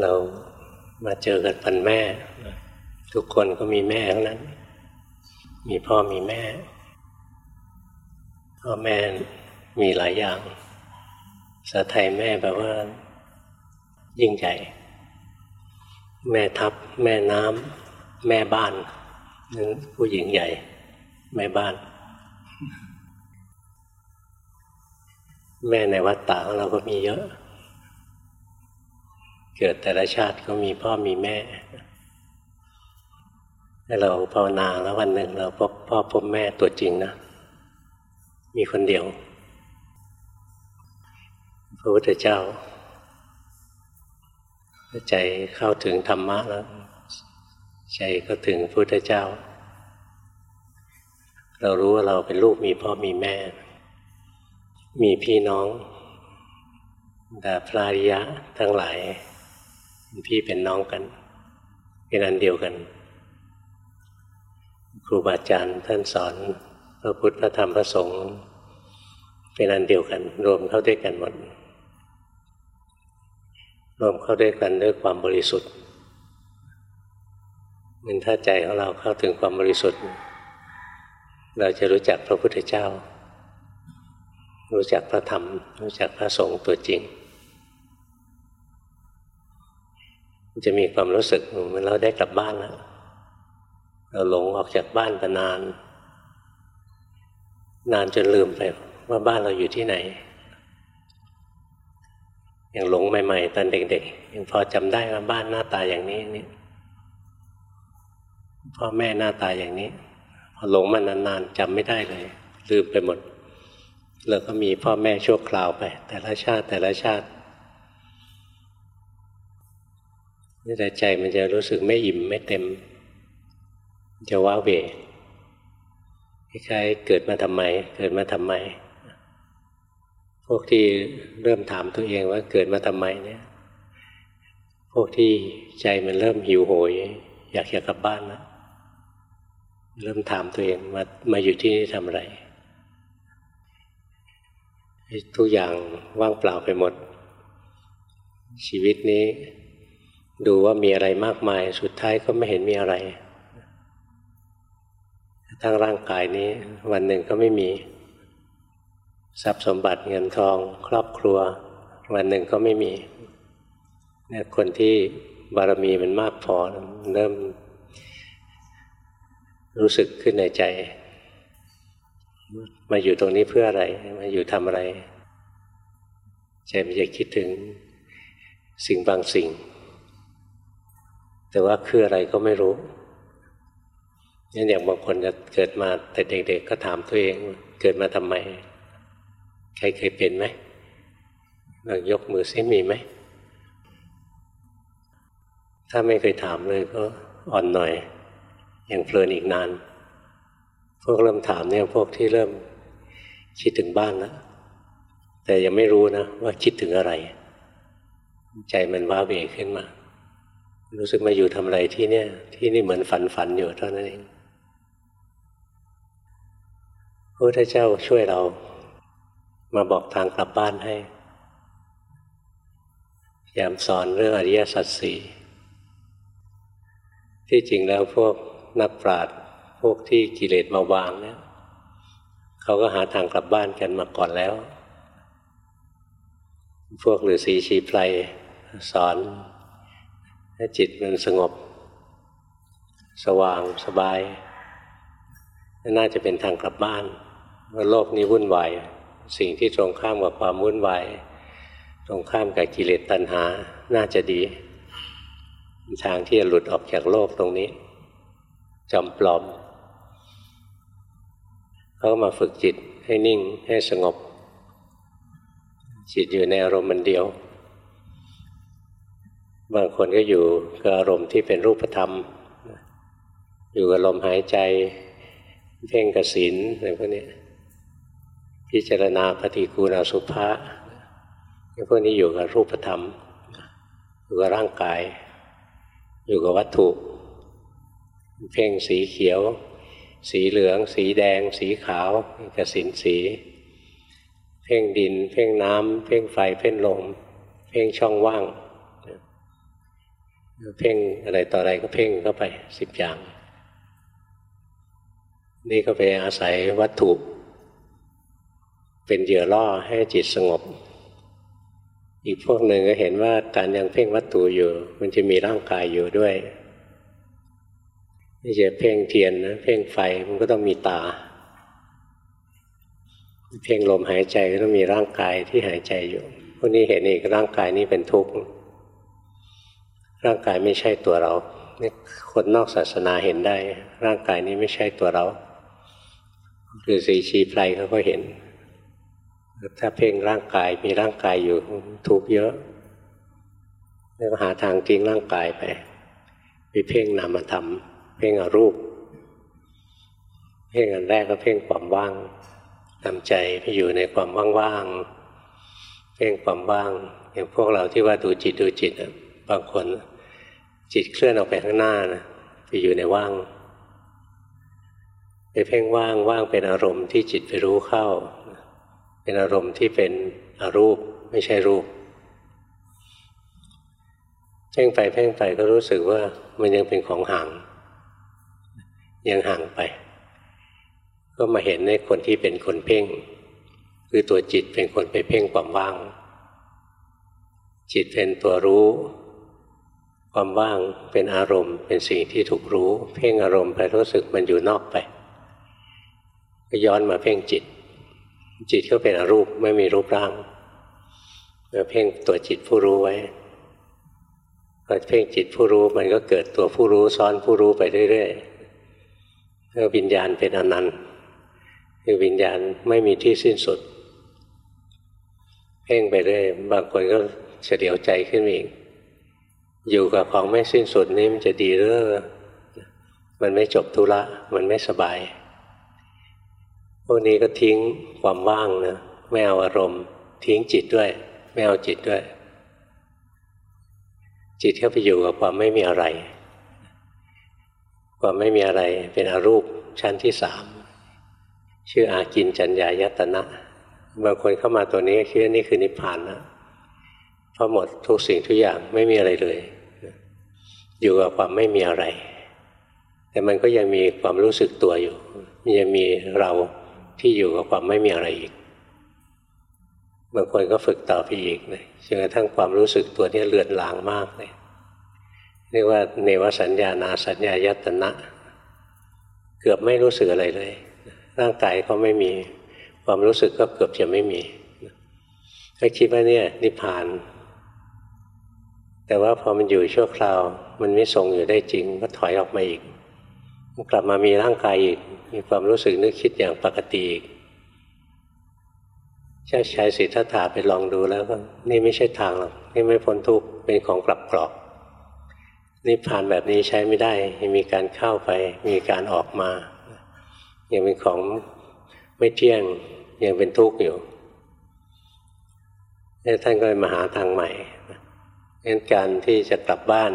เรามาเจอกันพันแม่ ทุกคนก็มีแม่ทั้งนั้น มีพ่อมีแม่ พ่อแม่มีหลายอย่างสาไทยแม่แปลว่า ยิ่งใหญ่ แม่ทัพ แม่น้ำแม่บ้านนั่นผู้หญิงใหญ่ แม่บ้าน แม่ในวัดตาเราก็มีเยอะ เกิดแต่ละชาติก็มีพ่อมีแม่ถ้าเราภาวนาแล้ววันหนึ่งเราพบพ่อพบแม่ตัวจริงนะ มีคนเดียวพระพุทธเจ้าใจเข้าถึงธรรมะแล้ว ใจก็ถึงพระพุทธเจ้า เรารู้ว่าเราเป็นลูกมีพ่อมีแม่ มีพี่น้องดาพระริยะทั้งหลาย เป็นพี่เป็นน้องกัน เป็นอันเดียวกัน ครูบาอาจารย์ท่านสอนพระพุทธพระธรรมพระสงฆ์เป็นอันเดียวกัน รวมเข้าด้วยกันหมดรวมเข้าด้วยกันด้วยความบริสุทธิ์มันถ้าใจของเราเข้าถึงความบริสุทธิ์ เราจะรู้จักพระพุทธเจ้า รู้จักพระธรรม รู้จักพระสงฆ์ตัวจริง จะมีความรู้สึกเหมือนเราได้กลับบ้านแล้วเราหลงออกจากบ้านไปนาน นานจนลืมไปว่าบ้านเราอยู่ที่ไหน อย่างหลงใหม่ ๆ ตอนเด็กๆยังพอจำได้ว่าบ้านหน้าตาอย่างนี้นี่พ่อแม่หน้าตาอย่างนี้พอหลงมานานๆจำไม่ได้เลย ลืมไปหมด แล้วก็มีพ่อแม่ชั่วคราวไป แต่ละชาติแต่ละชาติ แต่ใจมันจะรู้สึกไม่อิ่มไม่เต็ม จะว้าเวคล้ายๆเกิดมาทำไม เกิดมาทำไม พวกที่เริ่มถามตัวเองว่าเกิดมาทำไมเนี่ย พวกที่ใจมันเริ่มหิวโหย อยากจะกลับบ้านแล้วเริ่มถามตัวเองมามาอยู่ที่นี่ทำอะไรทุกอย่างว่างเปล่าไปหมด ชีวิตนี้ ดูว่ามีอะไรมากมาย สุดท้ายก็ไม่เห็นมีอะไร ทั้งร่างกายนี้ วันหนึ่งก็ไม่มี ทรัพย์สมบัติเงินทอง ครอบครัว วันหนึ่งก็ไม่มีเนี่ยคนที่บารมีมันมากพอเริ่มรู้สึกขึ้นในใจ มาอยู่ตรงนี้เพื่ออะไร มาอยู่ทำอะไร ใจมันจะคิดถึงสิ่งบางสิ่ง แต่ว่าคืออะไรก็ไม่รู้นั่นอย่างบางคนจะเกิดมาแต่เด็กๆก็ถามตัวเองเกิดมาทำไม ใครเคยเป็นไหมลองยกมือซิมีไหม ถ้าไม่เคยถามเลยก็อ่อนหน่อย อย่างเพลินอีกนาน พวกเริ่มถามเนี่ยพวกที่เริ่มคิดถึงบ้านแล้วแต่ยังไม่รู้นะว่าคิดถึงอะไร ใจมันว้าเวขึ้นมา รู้สึกมาอยู่ทำอะไรที่เนี่ย ที่นี่เหมือนฝันฝันอยู่เท่านั้นเองพระพุทธเจ้าช่วยเรามาบอกทางกลับบ้านให้ยามสอนเรื่องอริยสัจสี่ที่จริงแล้วพวกนักปราชญ์พวกที่กิเลสมาวางเนี่ยเขาก็หาทางกลับบ้านกันมาก่อนแล้ว พวกฤาษีชีไพรสอน ถ้าจิตมันสงบ สว่างสบายน่าจะเป็นทางกลับบ้านว่าโลกนี้วุ่นวายสิ่งที่ตรงข้ามกับความวุ่นวายตรงข้ามกับกิเลสตัณหา น่าจะดี ทางที่จะหลุดออกจากโลกตรงนี้จำปลอมเขามาฝึกจิตให้นิ่งให้สงบ จิตอยู่ในอารมณ์มันเดียว บางคนก็อยู่กับอารมณ์ที่เป็นรูปธรรม อยู่กับลมหายใจ เพ่งกสินอะไรพวกนี้พิจารณาปฏิกูลสุภาพวกนี้อยู่กับรูปธรรม อยู่กับร่างกาย อยู่กับวัตถุ เพ่งสีเขียว สีเหลือง สีแดง สีขาวกสินสี เพ่งดิน เพ่งน้ำ เพ่งไฟ เพ่งลม เพ่งช่องว่าง เพ่งอะไรต่ออะไรก็เพ่งเข้าไปสิบอย่าง นี่ก็ไปอาศัยวัตถุ เป็นเหยื่อล่อให้จิตสงบ อีกพวกหนึ่งก็เห็นว่าการยังเพ่งวัตถุอยู่ มันจะมีร่างกายอยู่ด้วยนี่จะเพ่งเทียนนะเพ่งไฟมันก็ต้องมีตา เพ่งลมหายใจก็ต้องมีร่างกายที่หายใจอยู่พวกนี้เห็นอีกร่างกายนี้เป็นทุกข์ ร่างกายไม่ใช่ตัวเรานี่คนนอกศาสนาเห็นได้ ร่างกายนี้ไม่ใช่ตัวเราคือสีชีไพรเขาก็เห็น ถ้าเพ่งร่างกายมีร่างกายอยู่ทุกเยอะแล้วหาทางทิ้งร่างกายไปไปเพ่งนามธรรม เพ่งอรูป เพ่งอันแรกก็เพ่งความว่างทำใจไปอยู่ในความว่างๆเพ่งความว่าง อย่างพวกเราที่ว่าดูจิตดูจิต บางคน จิตเคลื่อนออกไปข้างหน้านะไปอยู่ในว่าง ไปเพ่งว่างว่างเป็นอารมณ์ที่จิตไปรู้เข้า เป็นอารมณ์ที่เป็นอรูปไม่ใช่รูปเพ่งไปเพ่งไปก็รู้สึกว่ามันยังเป็นของห่าง ยังห่างไป ก็มาเห็นในคนที่เป็นคนเพ่ง คือตัวจิตเป็นคนไปเพ่งความว่าง จิตเป็นตัวรู้ ความว่างเป็นอารมณ์ เป็นสิ่งที่ถูกรู้ เพ่งอารมณ์ไปรู้สึกมันอยู่นอกไป ก็ย้อนมาเพ่งจิต จิตก็เป็นอรูปไม่มีรูปร่างมาเพ่งตัวจิตผู้รู้ไว้พอเพ่งจิตผู้รู้มันก็เกิดตัวผู้รู้ซ้อนผู้รู้ไปเรื่อยๆวิญญาณเป็นอนันต์คือวิญญาณไม่มีที่สิ้นสุด เพ่งไปเรื่อยบางคนก็เฉลียวใจขึ้นอีก อยู่กับของไม่สิ้นสุดนี่มันจะดีหรือมันไม่จบธุระมันไม่สบาย พวกนี้ก็ทิ้งความว่างนะไม่เอาอารมณ์ ทิ้งจิตด้วย ไม่เอาจิตด้วย จิตเข้าไปอยู่กับความไม่มีอะไร ความไม่มีอะไรเป็นอรูปชั้นที่สามชื่ออากินจัญญายตนะบางคนเข้ามาตัวนี้คิดว่านี่คือนิพพานนะเพราะหมดทุกสิ่งทุกอย่างไม่มีอะไรเลย อยู่กับความไม่มีอะไร แต่มันก็ยังมีความรู้สึกตัวอยู่มันยังมีเราที่อยู่กับความไม่มีอะไรอีกบางคนก็ฝึกต่อไปอีกเลยจนกระทั่งความรู้สึกตัวนี้เลือนลางมากเลยเรียกว่าเนวสัญญานาสัญญายตนะ เกือบไม่รู้สึกอะไรเลย ร่างกายก็ไม่มีความรู้สึกก็เกือบจะไม่มีก็คิดว่าเนี่ยนิพพาน แต่ว่าพอมันอยู่ชั่วคราว มันไม่ทรงอยู่ได้จริง ก็ถอยออกมาอีกกลับมามีร่างกายอีก มีความรู้สึกนึกคิดอย่างปกติอีกเจ้าชายสิทธัตถะไปลองดูแล้วก็นี่ไม่ใช่ทางหรอกนี่ไม่พ้นทุกข์เป็นของกลับกรอกนิพพานแบบนี้ใช้ไม่ได้มีการเข้าไป มีการออกมายังเป็นของไม่เที่ยงยังเป็นทุกข์อยู่ท่านก็เลยมาหาทางใหม่ งั้นการที่จะกลับบ้าน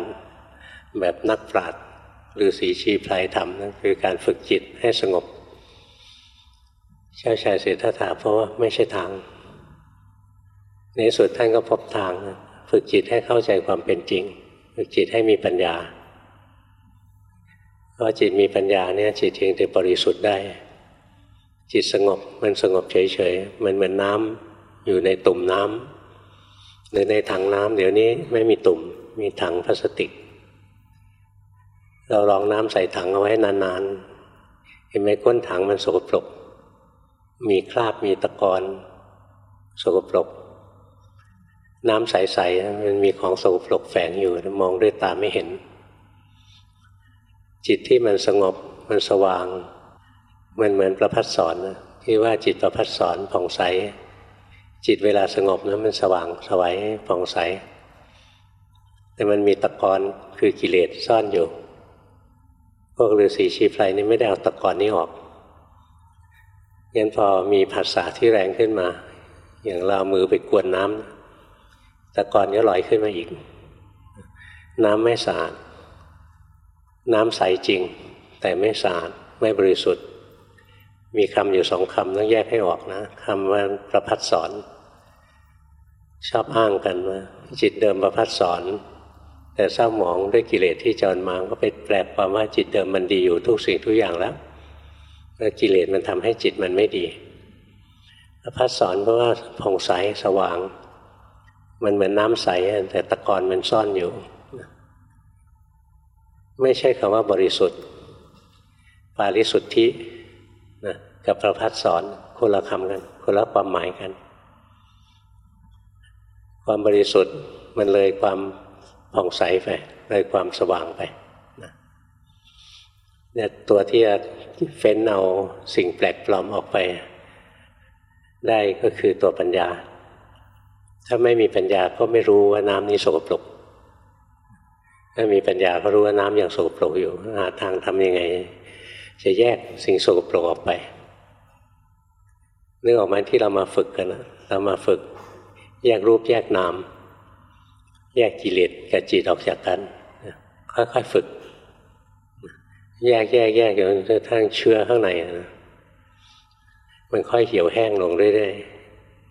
แบบนักปราชญ์หรือสีชีพลายธรรมนั่นคือการฝึกจิตให้สงบเช้าชายเสถาถาเพราะว่าไม่ใช่ทาง ในสุดท่านก็พบทาง ฝึกจิตให้เข้าใจความเป็นจริง ฝึกจิตให้มีปัญญาเพราะจิตมีปัญญาเนี่ยจิตเองจะบริสุทธิ์ได้ จิตสงบมันสงบเฉยๆมันเหมือนน้ำอยู่ในตุ่มน้ำ หรือในถังน้ำเดี๋ยวนี้ไม่มีตุ่มมีถังพลาสติก เราลองน้ำใส่ถังเอาไว้นานๆ เห็นไหมก้นถังมันสกปรก มีคราบมีตะกอนสกปรก น้ำใสๆมันมีของสกปรกแฝงอยู่มองด้วยตาไม่เห็น จิตที่มันสงบมันสว่าง มันเหมือนประพัดสอนที่ว่าจิตประพัดสอนผ่องใส จิตเวลาสงบนะมันสว่างสวัยผ่องใส แต่มันมีตะกอนคือกิเลสซ่อนอยู่ พวกฤาษีชีไพรนี่ไม่ได้เอาตะกอนนี้ออกงั้นพอมีภาษาที่แรงขึ้นมา อย่างเรามือไปกวนน้ำตะกอนก็ลอยขึ้นมาอีก น้ำไม่สะอาด น้ำใสจริง แต่ไม่สะอาดไม่บริสุทธิ์ มีคำอยู่สองคำต้องแยกให้ออกนะคำว่าประพัดสอน ชอบอ้างกันว่าจิตเดิมประพัดสอน แต่เศร้าหมองด้วยกิเลสที่จรมาก็ไปแปลความว่าจิตเดิมมันดีอยู่ทุกสิ่งทุกอย่างแล้วแล้วกิเลสมันทำให้จิตมันไม่ดีประพัดสอนเพราะว่าผ่องใสสว่าง มันเหมือนน้ำใสแต่ตะกอนมันซ่อนอยู่ ไม่ใช่คำว่าบริสุทธิ์ปาริสุทธิ นะกับพระพัดสอนคนละคำกันคนละความหมายกัน ความบริสุทธิ์มันเลยความผ่องใสไปเลยความสว่างไปเนี่ยตัวที่จะเฟ้นเอาสิ่งแปลกปลอมออกไป ได้ก็คือตัวปัญญา ถ้าไม่มีปัญญาก็ไม่รู้ว่าน้ำนี้สกปรกถ้ามีปัญญาก็รู้ว่าน้ำอยังสกปรกอยู่หาทางทำยังไง จะแยกสิ่งสกปรกออกไปนึกออกไหมที่เรามาฝึกกันนะเรามาฝึกแยกรูปแยกนาม แยกกิเลสกับจิตออกจากกันค่อยๆฝึก แยกแยกแยกจนกระทั่งเชื้อข้างในนะมันค่อยเหี่ยวแห้งลงเรื่อย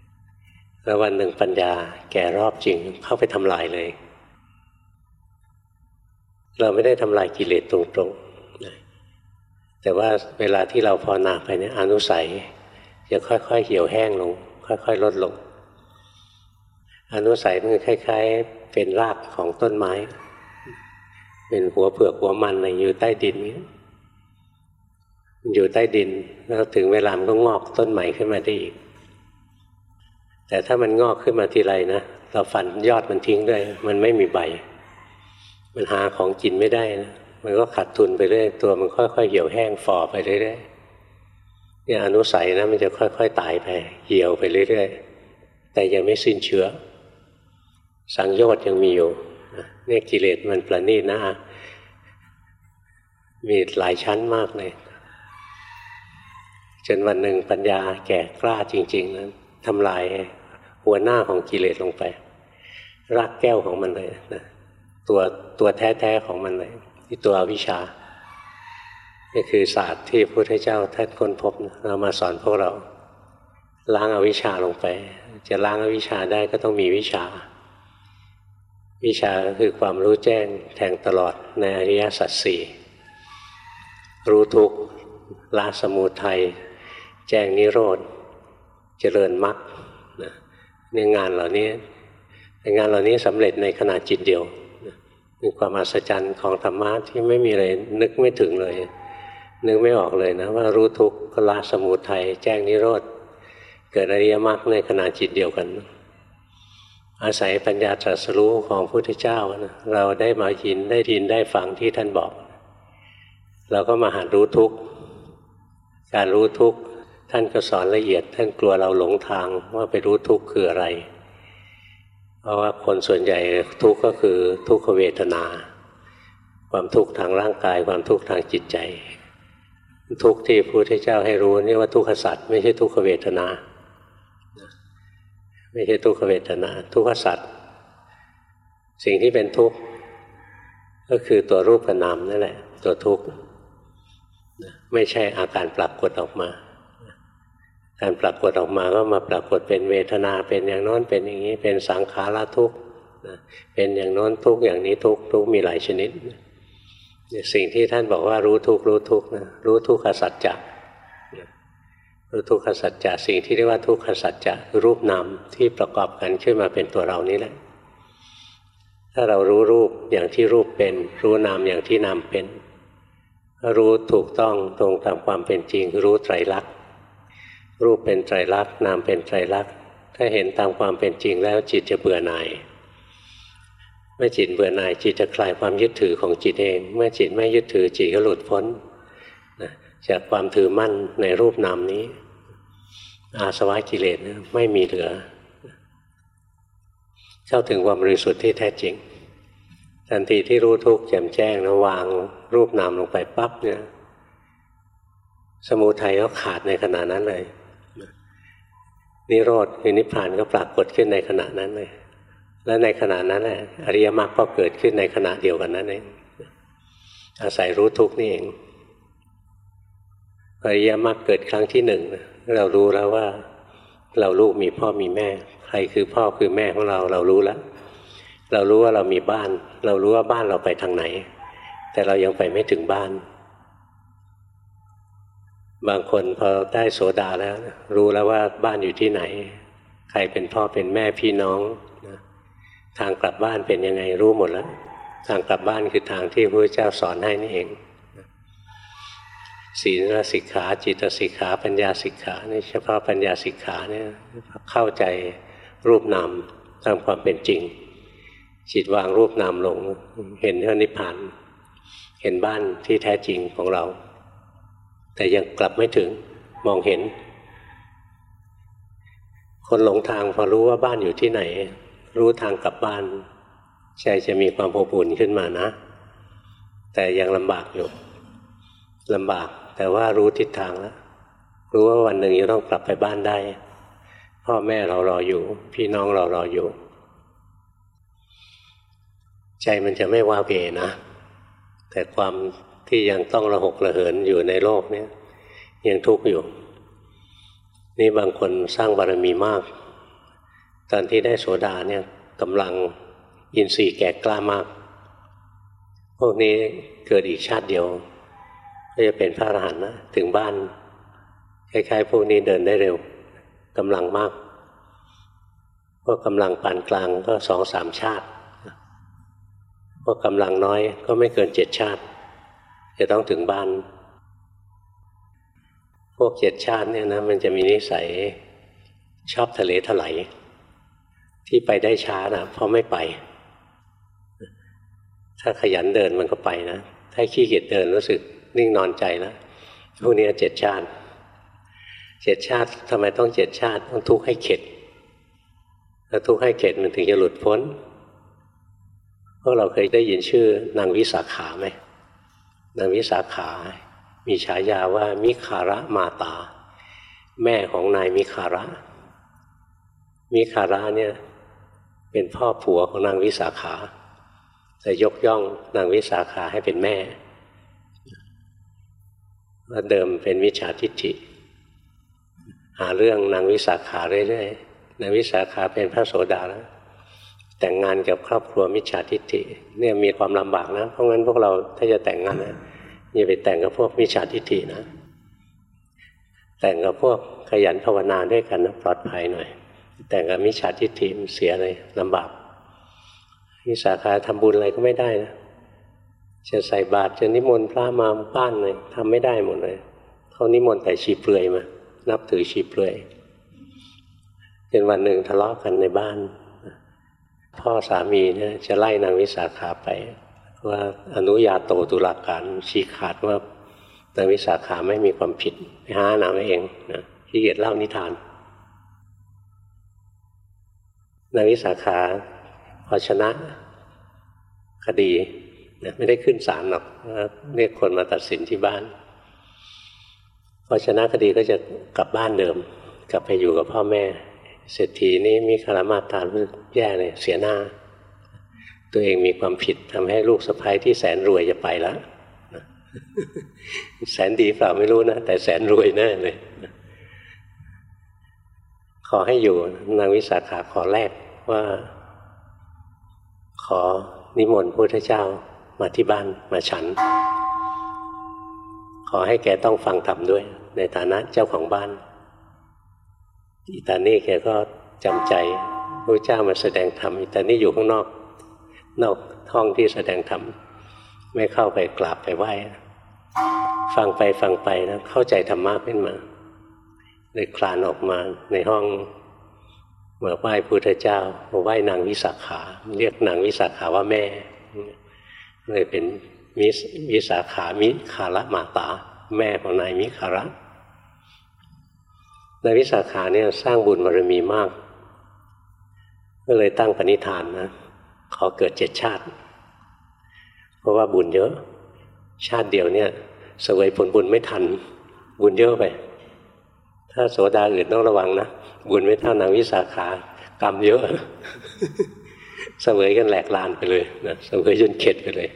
ๆแล้ววันหนึ่งปัญญาแก่รอบจริงเข้าไปทำลายเลย เราไม่ได้ทำลายกิเลสตรงๆ แต่ว่าเวลาที่เราภาวนาไปเนี่ยอนุสัยจะค่อยๆเหี่ยวแห้งลง ค่อยๆลดลง อนุสัยมันคล้ายๆ เป็นรากของต้นไม้ เป็นหัวเผือกหัวมันอะไรอยู่ใต้ดินนี้อยู่ใต้ดินแล้วถึงเวลามันก็งอกต้นใหม่ขึ้นมาได้อีก แต่ถ้ามันงอกขึ้นมาทีไรนะเราฟันยอดมันทิ้งด้วย มันไม่มีใบ มันหาของกินไม่ได้นะ มันก็ขาดทุนไปเรื่อยตัวมันค่อยๆเหี่ยวแห้งฝ่อไปเรื่อยๆเนี่ยอนุสัยนะมันจะค่อย ๆ ตายไป เหี่ยวไปเรื่อยๆแต่ยังไม่สิ้นเชื้อ สังโยชน์ยังมีอยู่เนี่ยกิเลสมันประณีตนะมีหลายชั้นมากเลยจนวันหนึ่งปัญญาแก่กล้าจริง ๆ นั้นทำลายหัวหน้าของกิเลสลงไป รากแก้วของมันเลยนะตัวตัวแท้ ๆ ของมันเลย ที่ตัววิชานี่คือศาสตร์ที่พระพุทธเจ้าท่านค้นพบเรามาสอนพวกเรา ล้างอาวิชชาลงไป จะล้างอาวิชชาได้ก็ต้องมีวิชา วิชาก็คือความรู้แจ้งแทงตลอดในอริยสัจสี่รู้ทุกข์ละสมุทัยแจ้งนิโรธเจริญมรรคในงานเหล่านี้งานเหล่านี้สำเร็จในขณะจิตเดียว มีความอัศจรรย์ของธรรมะที่ไม่มีอะไรนึกไม่ถึงเลย นึกไม่ออกเลยนะว่ารู้ทุกข์ละสมุทัยแจ้งนิโรธ เกิดอริยมรรคในขณะจิตเดียวกัน อาศัยปัญญาตรัสรู้ของพระพุทธเจ้านะเราได้มายินได้ยินได้ฟังที่ท่านบอก เราก็มาหัดรู้ทุกข์การรู้ทุกข์ท่านก็สอนละเอียด ท่านกลัวเราหลงทางว่าไปรู้ทุกข์คืออะไร เพราะว่าคนส่วนใหญ่ทุกข์ก็คือทุกขเวทนา ความทุกข์ทางร่างกาย ความทุกข์ทางจิตใจ ทุกข์ที่พระพุทธเจ้าให้รู้นี่ว่าทุกขสัตว์ไม่ใช่ทุกขเวทนา ไม่ใช่ทุกขเวทนา ทุกขสัตว์สิ่งที่เป็นทุกข์ก็คือตัวรูปกับนามนั่นแหละ ตัวทุกข์ไม่ใช่อาการปรากฏออกมา การปรากฏออกมาก็มาปรากฏเป็นเวทนาเป็นอย่างโน้นเป็นอย่างนี้เป็นสังขารทุกข์เป็นอย่างโน้นทุกอย่างนี้ทุกทุกมีหลายชนิด สิ่งที่ท่านบอกว่ารู้ทุกรู้ทุกนะรู้ทุกขสัจจะรู้ทุกขสัจจะสิ่งที่เรียกว่าทุกขสัจจะรูปนามที่ประกอบกันขึ้นมาเป็นตัวเรานี้แหละ ถ้าเรารู้รูปอย่างที่รูปเป็น รู้นามอย่างที่นามเป็น รู้ถูกต้องตรงตามความเป็นจริง รู้ไตรลักษณ์ รูปเป็นไตรลักษณ์นามเป็นไตรลักษณ์ถ้าเห็นตามความเป็นจริงแล้วจิตจะเบื่อหน่ายเมื่อจิตเบื่อหน่ายจิตจะคลายความยึดถือของจิตเอง เมื่อจิตไม่ยึดถือจิตก็หลุดพ้นจากความถือมั่นในรูปนามนี้ อาสวะกิเลสไม่มีเหลือ เข้าถึงความบริสุทธิ์ที่แท้จริง ทันทีที่รู้ทุกข์แจ่มแจ้งนะวางรูปนามลงไปปั๊บเนี่ย สมุทัยก็ขาดในขณะนั้นเลย นิโรธคือนิพพานก็ปรากฏขึ้นในขณะนั้นเลย และในขณะนั้นแหละอริยมรรคก็เกิดขึ้นในขณะเดียวกันนั้นเองอาศัยรู้ทุกนี่เองอริยมรรคเกิดครั้งที่หนึ่งเรารู้แล้วว่า เราลูกมีพ่อมีแม่ ใครคือพ่อคือแม่ของเราเรารู้แล้ว เรารู้ว่าเรามีบ้าน เรารู้ว่าบ้านเราไปทางไหน แต่เรายังไปไม่ถึงบ้าน บางคนพอได้โสดาแล้ว รู้แล้วว่าบ้านอยู่ที่ไหน ใครเป็นพ่อเป็นแม่พี่น้องนะทางกลับบ้านเป็นยังไงรู้หมดแล้ว ทางกลับบ้านคือทางที่พระเจ้าสอนให้นี่เองศีลสิกขาจิตสิกขาปัญญาสิกขานี่เฉพาะปัญญาสิกขาเนี่ยเข้าใจรูปนามตามความเป็นจริง จิตวางรูปนามลง เห็นเท่านิพพาน เห็นบ้านที่แท้จริงของเรา แต่ยังกลับไม่ถึงมองเห็น คนหลงทางพอรู้ว่าบ้านอยู่ที่ไหน รู้ทางกลับบ้านใจจะมีความอบอุ่นขึ้นมานะ แต่ยังลำบากอยู่ลำบาก แต่ว่ารู้ทิศทางแล้วรู้ว่าวันหนึ่งจะต้องกลับไปบ้านได้ พ่อแม่เรารออยู่ พี่น้องเรารออยู่ ใจมันจะไม่ว้าเวนะ แต่ความ ที่ยังต้องระหกระเหินอยู่ในโลกนี้ยังทุกข์อยู่ นี่บางคนสร้างบารมีมาก ตอนที่ได้โสดาเนี่ยกำลังอินทรีย์แก่กล้ามาก พวกนี้เกิดอีกชาติเดียวก็จะเป็นพระอรหันต์นะถึงบ้านคล้ายๆพวกนี้เดินได้เร็วกำลังมาก พวกกำลังปานกลางก็สองสามชาติ พวกกำลังน้อยก็ไม่เกินเจ็ดชาติ จะต้องถึงบ้าน พวกเจ็ดชาติเนี่ยนะมันจะมีนิสัยชอบทะเลถลายที่ไปได้ช้านะเพราะไม่ไป ถ้าขยันเดินมันก็ไปนะ ถ้าขี้เกียจเดินรู้สึกนิ่งนอนใจแล้วพวกนี้เจ็ดชาติ เจ็ดชาติทำไมต้องเจ็ดชาติ ต้องทุกข์ให้เข็ดถ้าทุกข์ให้เข็ดมันถึงจะหลุดพ้นพวกเราเคยได้ยินชื่อนางวิสาขาไหม นางวิสาขา มีฉายาว่ามิคาระมาตา แม่ของนายมิคาระ มิคาระเนี่ยเป็นพ่อผัวของนางวิสาขา แต่ยกย่องนางวิสาขาให้เป็นแม่ว่าเดิมเป็นวิชาทิฏฐิหาเรื่องนางวิสาขาเรื่อยๆนางวิสาขาเป็นพระโสดาแล้ว แต่งงานกับครอบครัวมิจฉาทิฏฐิเนี่ยมีความลำบากนะเพราะงั้นพวกเราถ้าจะแต่งงานนะอย่าไปแต่งกับพวกมิจฉาทิฏฐินะ แต่งกับพวกขยันภาวนาด้วยกันนะปลอดภัยหน่อย แต่งกับมิจฉาทิฏฐิมันเสียเลยลำบากวิสาขาทำบุญอะไรก็ไม่ได้นะจะใส่บาตรจะนิมนต์พระมาบ้านเลยทำไม่ได้หมดเลยเขานิมนต์แต่ชีเปลือยมา นับถือชีเปลือยเป็นวันหนึ่งทะเลาะกันในบ้าน พ่อสามีเนี่ยจะไล่นางวิสาขาไป ว่าอนุญาโตตุลาการชี้ขาดว่านางวิสาขาไม่มีความผิดไปหาหนาเองนะที่เกียรเล่านิทานนางวิสาขาพอชนะคดีนะไม่ได้ขึ้นศาลหรอกเรียกคนมาตัดสินที่บ้านพอชนะคดีก็จะกลับบ้านเดิม กลับไปอยู่กับพ่อแม่ เศรษฐีนี้มีคารมาตาแย่เลยเสียหน้า ตัวเองมีความผิดทำให้ลูกสะพ้ายที่แสนรวยจะไปแล้วแสนดีเปล่าไม่รู้นะ แต่แสนรวยแน่เลย ขอให้อยู่นางวิสาขาขอแรกว่า ขอนิมนต์พุทธเจ้ามาที่บ้านมาฉัน ขอให้แกต้องฟังธรรมด้วย ในฐานะเจ้าของบ้าน อิตานี่แกก็จำใจพระเจ้ามาแสดงธรรมอิตานี่อยู่ข้างนอก นอกห้องที่แสดงธรรมไม่เข้าไปกราบไปไหว้ฟังไปฟังไปแล้วเข้าใจธรรมะขึ้นมาเลยคลานออกมาในห้องมื่อไหว้พุทธเจ้ามาไหว้นางวิสาขา เรียกนางวิสาขาว่าแม่เลยเป็นมิสวิสาขามิคาระมาตา แม่ของนายมิคาระ นายวิสาขาเนี่ยสร้างบุญบารมีมาก ก็เลยตั้งปณิธานนะขอเกิดเจ็ดชาติ เพราะว่าบุญเยอะ ชาติเดียวเนี่ยสวยผลบุญไม่ทัน บุญเยอะไป ถ้าโสดาอื่นต้องระวังนะ บุญไม่เท่านางวิสาขากรรมเยอะเสวยกันแหลกลานไปเลยนะเสวยจนเข็ดไปเลย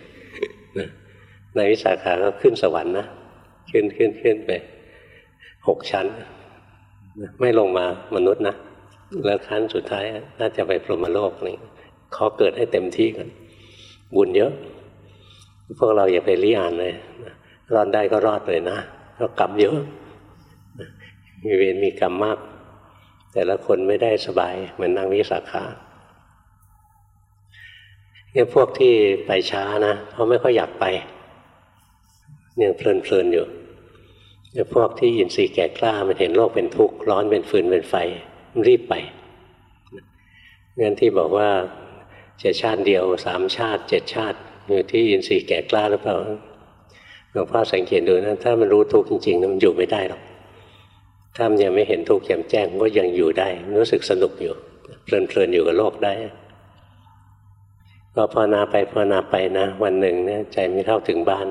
นะในวิสาขาก็ขึ้นสวรรค์นะขึ้นขึ้นขึ้นไปหกชั้น ไม่ลงมามนุษย์นะแล้วขั้นสุดท้ายน่าจะไปพรหมโลกนี่ขอเกิดให้เต็มที่กันบุญเยอะ พวกเราอย่าไปรีอ่านเลยรอดได้ก็รอดเลยนะก็กรรมเยอะมีเวรมีกรรมมาก แต่ละคนไม่ได้สบาย เหมือนนางวิสาขาเนี่ยพวกที่ไปช้านะเขาไม่ค่อยอยากไปยังเพลินๆอยู่ พวกที่อินทรีย์แก่กล้ามันเห็นโลกเป็นทุกข์ร้อนเป็นฟืนเป็นไฟรีบไปงั้นที่บอกว่าจะชาติเดียวสามชาติเจ็ดชาติอยู่ที่อินทรีย์แก่กล้าหรือเปล่าหลวงพ่อสังเกตดูนะถ้ามันรู้ทุกข์จริงๆมันอยู่ไม่ได้หรอกถ้ามันยังไม่เห็นทุกข์แจ่มแจ้งก็ยังอยู่ได้รู้สึกสนุกอยู่เพลินๆอยู่กับโลกได้ก็ภาวนาไปภาวนาไปนะ วันหนึ่งเนี่ยใจไม่เข้าถึงบ้าน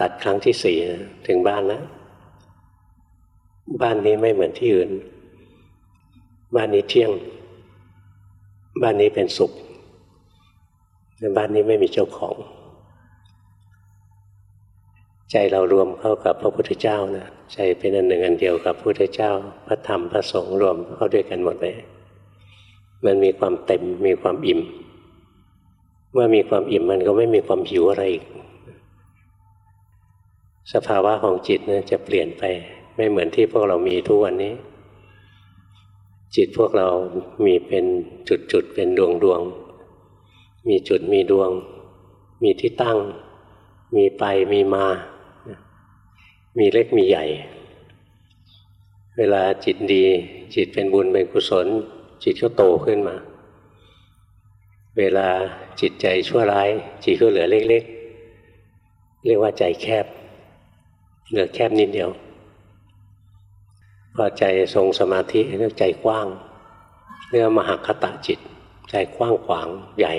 ตัดครั้งที่สี่ถึงบ้านแล้วบ้านนี้ไม่เหมือนที่อื่น บ้านนี้เที่ยง บ้านนี้เป็นสุขแต่บ้านนี้ไม่มีเจ้าของ ใจเรารวมเข้ากับพระพุทธเจ้านะใจเป็นอันหนึ่งอันเดียวกับพระพุทธเจ้า พระธรรมพระสงฆ์รวมเข้าด้วยกันหมดเลยมันมีความเต็มมีความอิ่ม เมื่อมีความอิ่มมันก็ไม่มีความหิวอะไรอีก สภาวะของจิตนะจะเปลี่ยนไป ไม่เหมือนที่พวกเรามีทุกวันนี้ จิตพวกเรามีเป็นจุดๆเป็นดวงดวงมีจุดมีดวง มีที่ตั้ง มีไปมีมา มีเล็กมีใหญ่ เวลาจิตดี จิตเป็นบุญเป็นกุศล จิตก็โตขึ้นมา เวลาจิตใจชั่วร้าย จิตก็เหลือเล็ก ๆ เรียกว่าใจแคบ เหลือแคบนิดเดียว พอใจทรงสมาธิเรียกใจกว้างเรียกมหคตะจิต ใจกว้างขวางใหญ่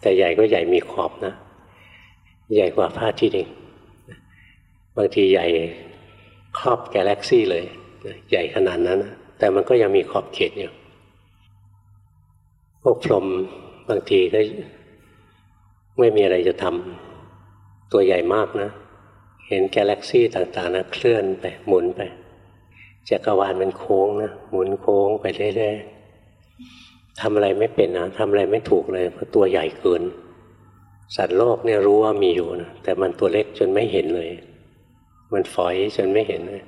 แต่ใหญ่ก็ใหญ่มีขอบนะ ใหญ่กว่าพระทิตย์เองบางทีใหญ่ครอบกาแล็กซี่เลย ใหญ่ขนาดนั้นนะแต่มันก็ยังมีขอบเขตอยู่พวกพรหมบางทีก็ไม่มีอะไรจะทำตัวใหญ่มากนะ เห็นกาแล็กซี่ต่างๆนะเคลื่อนไปหมุนไปจักรวาลมันโค้งนะหมุนโค้งไปเรื่อยๆทำอะไรไม่เป็นนะทำอะไรไม่ถูกเลยเพราะตัวใหญ่เกิน สัตว์โลกเนี่ยรู้ว่ามีอยู่นะแต่มันตัวเล็กจนไม่เห็นเลย มันฝอยจนไม่เห็นเลย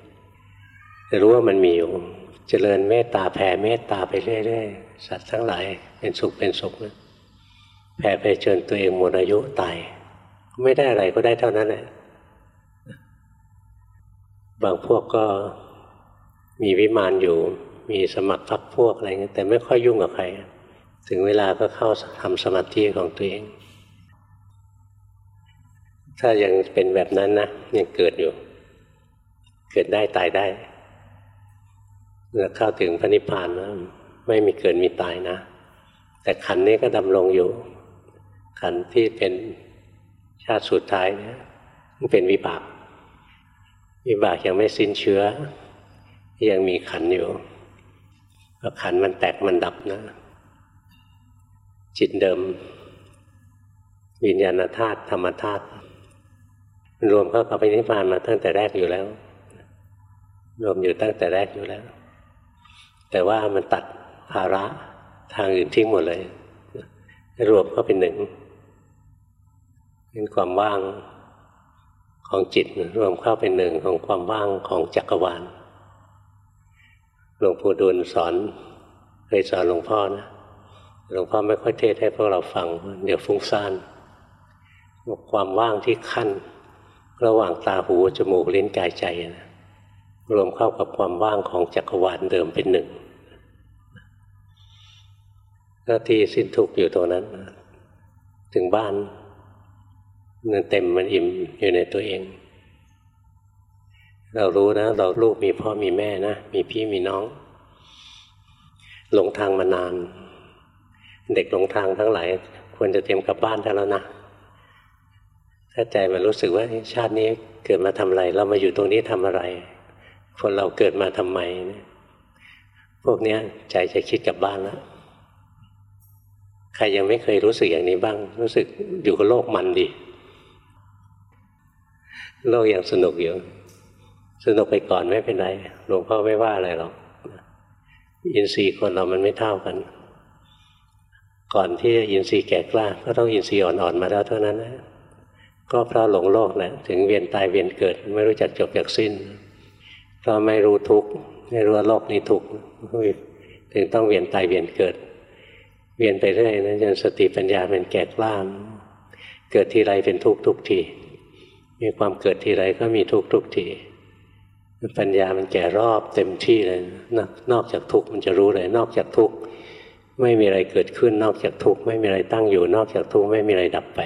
แต่รู้ว่ามันมีอยู่ เจริญเมตตาแผ่เมตตาไปเรื่อยๆสัตว์ทั้งหลายเป็นสุขเป็นสุขนะแผ่ไปจนตัวเองหมดอายุตายไม่ได้อะไรก็ได้เท่านั้นแหละ บางพวกก็มีวิมานอยู่ มีสมัครพักพวกอะไรเงี้ยแต่ไม่ค่อยยุ่งกับใคร ถึงเวลาก็เข้าทำสมาธิของตัวเอง ถ้ายังเป็นแบบนั้นนะยังเกิดอยู่ เกิดได้ตายได้เมื่อเข้าถึงพระนิพพานนะไม่มีเกิดมีตายนะ แต่ขันนี้ก็ดำรงอยู่ ขันที่เป็นชาติสุดท้ายเนี่ยมันเป็นวิบาก วิบากยังไม่สิ้นเชื้อ ยังมีขันอยู่พอขันมันแตกมันดับนะ จิตเดิม วิญญาณธาตุธรรมธาตุรวมเข้ากับพระนิพพานมาตั้งแต่แรกอยู่แล้ว รวมอยู่ตั้งแต่แรกอยู่แล้ว แต่ว่ามันตัดภาระทางอื่นทิ้งหมดเลย รวมก็เป็นหนึ่งเป็นความว่าง ของจิตรวมเข้าเป็นหนึ่งของความว่างของจักรวาลหลวงปู่ดูลสอนเคยสอนหลวงพ่อนะหลวงพ่อไม่ค่อยเทศให้พวกเราฟัง เดี๋ยวฟุ้งซ่านความว่างที่ขั้น ระหว่างตาหูจมูกลิ้นกายใจนะรวมเข้ากับความว่างของจักรวาลเดิมเป็นหนึ่งหน้าที่สิ้นทุกข์อยู่ตรงนั้น ถึงบ้าน เงินเต็มมันอิ่มอยู่ในตัวเอง เรารู้นะ เราลูกมีพ่อมีแม่นะ มีพี่มีน้อง หลงทางมานาน เด็กหลงทางทั้งหลาย ควรจะเตรียมกลับบ้านได้แล้วนะ ถ้าใจมันรู้สึกว่าชาตินี้เกิดมาทำอะไร เรามาอยู่ตรงนี้ทำอะไร คนเราเกิดมาทำไมพวกนี้ใจจะคิดกลับบ้านแล้วใครยังไม่เคยรู้สึกอย่างนี้บ้าง รู้สึกอยู่กับโลกมันดี โลกยังสนุกอยู่ สนุกไปก่อนไม่เป็นไรหลวงพ่อไม่ว่าอะไรหรอกอินทรีย์คนเรามันไม่เท่ากัน ก่อนที่อินทรีย์แก่กล้า ก็ต้องอินทรีย์อ่อนๆมาแล้วเท่านั้นนะก็เพราะหลงโลกแหละถึงเวียนตายเวียนเกิด ไม่รู้จักจบจากสิ้นเพราะไม่รู้ทุกข์ไม่รู้ว่าโลกนี้ทุกข์ถึงต้องเวียนตายเวียนเกิด เวียนไปเรื่อยนะจนสติปัญญาเป็นแก่กล้ามเกิดทีไรเป็นทุกข์ทุกที มีความเกิดทีไรก็มีทุกทุกทีปัญญามันแก่รอบเต็มที่เลยนอกจากทุกมันจะรู้เลย นอกจากทุกไม่มีอะไรเกิดขึ้น นอกจากทุกไม่มีอะไรตั้งอยู่ นอกจากทุกไม่มีอะไรดับไป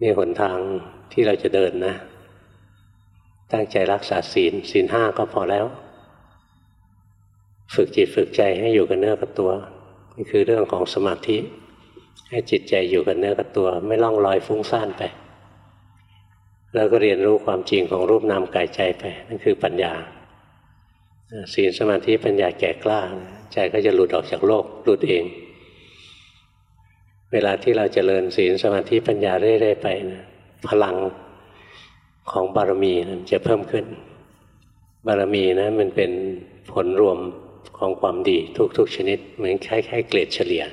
นี่หนทางที่เราจะเดินนะ ตั้งใจรักษาศีลศีลห้าก็พอแล้ว ฝึกจิตฝึกใจให้อยู่กับเนื้อกับตัว นี่คือเรื่องของสมาธิ ให้จิตใจอยู่กับเนื้อกับตัว ไม่ล่องลอยฟุ้งซ่านไป แล้วก็เรียนรู้ความจริงของรูปนามกายใจไป นั่นคือปัญญาศีลสมาธิปัญญาแก่กล้า ใจก็จะหลุดออกจากโลกหลุดเอง เวลาที่เราจเจริญศีลสมาธิปัญญาเรื่อยๆไปนะพลังของบารมีนะจะเพิ่มขึ้น บารมีนะมันเป็นผลรวมของความดีทุกๆชนิด เหมือนคล้ายๆเกรดเฉลี่ย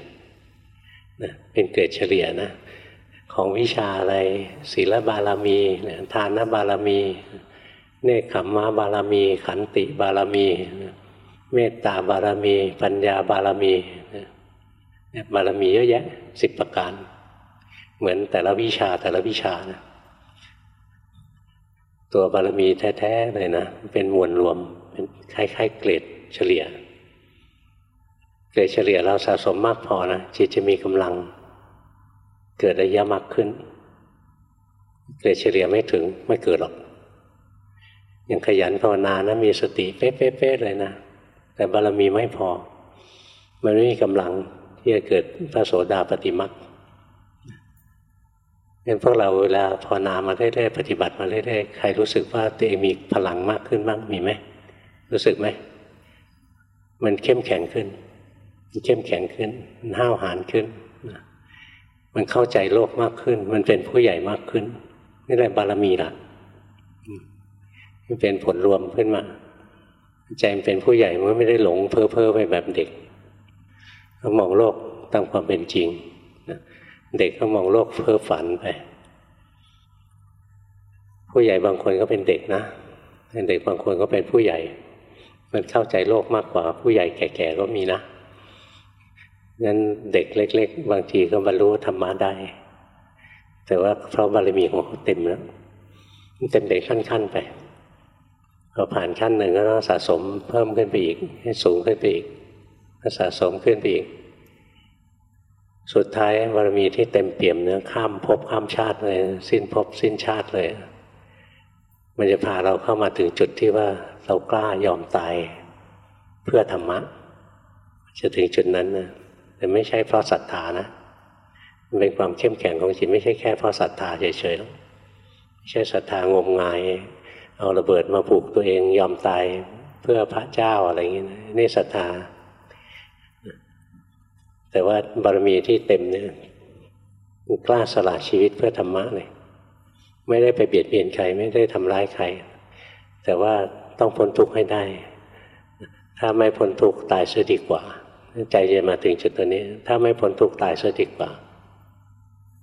นะเป็นเกรดเฉลี่ยนะของวิชาอะไรศีลบารมีทานบารมี เนคขมมะบารมี ขันติบารมี เมตตาบารมี ปัญญาบารมีบารมีเยอะแยะสิบประการ เหมือนแต่ละวิชาแต่ละวิชานะตัวบารมีแท้ๆเลยนะ เป็นมวลรวมเป็นคล้ายๆเกรดเฉลี่ย เกรดเฉลี่ยเราสะสมมากพอนะจิตจะมีกำลัง เกิดระยะมากขึ้น เกรดเฉลี่ยไม่ถึงไม่เกิดหรอกอย่างขยันภาวนานะมีสติเป๊ะๆเลยนะ แต่บารมีไม่พอ มันไม่มีกำลังที่จะเกิดพระโสดาปฏิมักงั้นพวกเราเวลาภาวนามาเรื่อยๆปฏิบัติมาเรื่อยๆใครรู้สึกว่าตัวเองมีพลังมากขึ้นบ้างมีไหมรู้สึกไหมมันเข้มแข็งขึ้น เข้มแข็งขึ้นมันห้าวหาญขึ้นมันเข้าใจโลกมากขึ้น มันเป็นผู้ใหญ่มากขึ้นนี่แหละบารมีละมันเป็นผลรวมขึ้นมาใจมันเป็นผู้ใหญ่มันไม่ได้หลงเพ้อเพ้อไปแบบเด็กเขามองโลกตามความเป็นจริงเด็กเขามองโลกเพ้อฝันไป ผู้ใหญ่บางคนก็เป็นเด็กนะเด็กบางคนก็เป็นผู้ใหญ่ มันเข้าใจโลกมากกว่า ผู้ใหญ่แก่ๆก็มีนะ งั้นเด็กเล็ก ๆ บางทีก็บรรลุธรรมะได้ แต่ว่าเพราะบารมีของเขาเต็มแล้วเต็มเด็กขั้นๆไปพอผ่านขั้นหนึ่งก็ต้องสะสมเพิ่มขึ้นไปอีก ให้สูงขึ้นไปอีกก็สะสมขึ้นไปอีก สุดท้ายบารมีที่เต็มเปี่ยมเนื้อข้ามภพข้ามชาติเลย สิ้นภพสิ้นชาติเลย มันจะพาเราเข้ามาถึงจุดที่ว่าเรากล้ายอมตายเพื่อธรรมะ จะถึงจุดนั้นนะ แต่ไม่ใช่เพราะศรัทธานะมันเป็นความเข้มแข็งของจิตไม่ใช่แค่เพราะศรัทธาเฉยๆไม่ใช่ศรัทธางมงาย เอาระเบิดมาผูกตัวเองยอมตายเพื่อพระเจ้าอะไรอย่างนี้นะนี่ศรัทธา แต่ว่าบารมีที่เต็มเนี่ยกล้าสละชีวิตเพื่อธรรมะเลยไม่ได้ไปเบียดเบียนใครไม่ได้ทำร้ายใคร แต่ว่าต้องพ้นทุกข์ให้ได้ ถ้าไม่พ้นทุกข์ตายเสียดีกว่า ใจจะมาถึงจุดตัวนี้ ถ้าไม่พ้นทุกข์ตายซะดีกว่า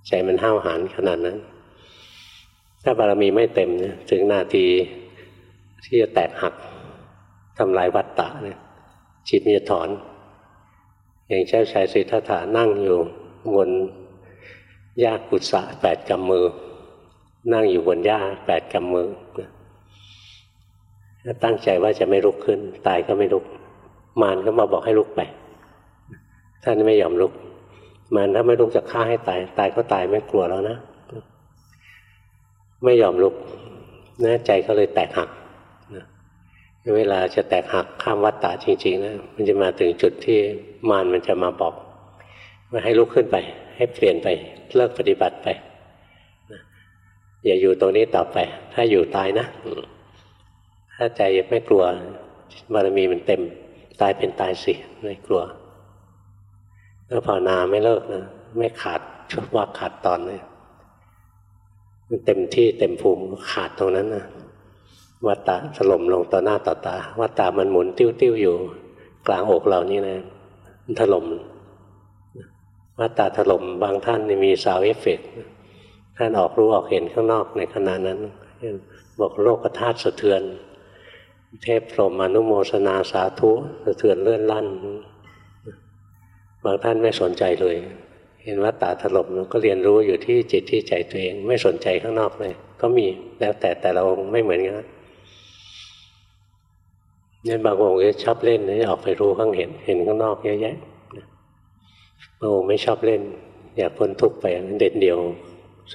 ใจมันห้าวหาญขนาดนั้น ถ้าบารมีไม่เต็มเนี่ยถึงนาทีที่จะแตกหักทำลายวัตตะเนี่ยจิตมันจะถอน อย่างเจ้าชายสิทธัตถานั่งอยู่บนหญ้ากุศะแปดกำมือ นั่งอยู่บนหญ้าแปดกำมือตั้งใจว่าจะไม่ลุกขึ้น ตายก็ไม่ลุก มารก็มาบอกให้ลุกไป ท่านไม่ยอมลุก มันถ้าไม่ลุกจะฆ่าให้ตาย ตายก็ตายไม่กลัวแล้วนะ ไม่ยอมลุกนะใจก็เลยแตกหักนะเวลาจะแตกหักข้ามวัฏฏะจริงๆนะมันจะมาถึงจุดที่มารมันจะมาบอกว่าให้ลุกขึ้นไป ให้เปลี่ยนไปเลิกปฏิบัติไปอย่าอยู่ตรงนี้ต่อไป ถ้าอยู่ตายนะ ถ้าใจยังไม่กลัวบารมีมันเต็ม ตายเป็นตายสิ ไม่กลัว ถ้าภาวนาไม่เลิกนะไม่ขาดชุดว่าขาดตอนเลยมันเต็มที่เต็มภูมิขาดตรงนั้นนะวัตตะถล่มลงต่อหน้าต่อตาวัตตามันหมุนติ้วติ้วอยู่ กลางอกเรานี่นะมันถล่มว่าตาถล่มบางท่านมีสาวเอฟเฟกท่านออกรู้ออกเห็นข้างนอกในขณะนั้น บอกโลกธาตุสะเทือน เทพพรหมอนุโมสนาสาธุสะเทือนเลื่อนลั่น บางท่านไม่สนใจเลย เห็นว่าตาถลบก็เรียนรู้อยู่ที่จิตที่ใจตัวเอง ไม่สนใจข้างนอกเลย ก็มีแล้วแต่แต่เราไม่เหมือนกันนี่บางองค์ก็ชอบเล่นนี่ออกไปรู้ข้างเห็นเห็นข้างนอกเยอะแยะบางองค์ไม่ชอบเล่น อยากพ้นทุกข์ไปเด็ดเดียว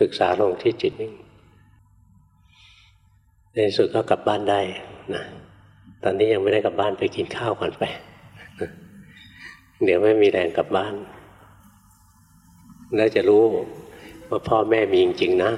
ศึกษาลงที่จิตนี่ในสุดก็กลับบ้านได้นะตอนนี้ยังไม่ได้กลับบ้านไปกินข้าวก่อนไป เดี๋ยวไม่มีแรงกลับบ้าน แล้วจะรู้ว่าพ่อแม่มีจริงๆนะ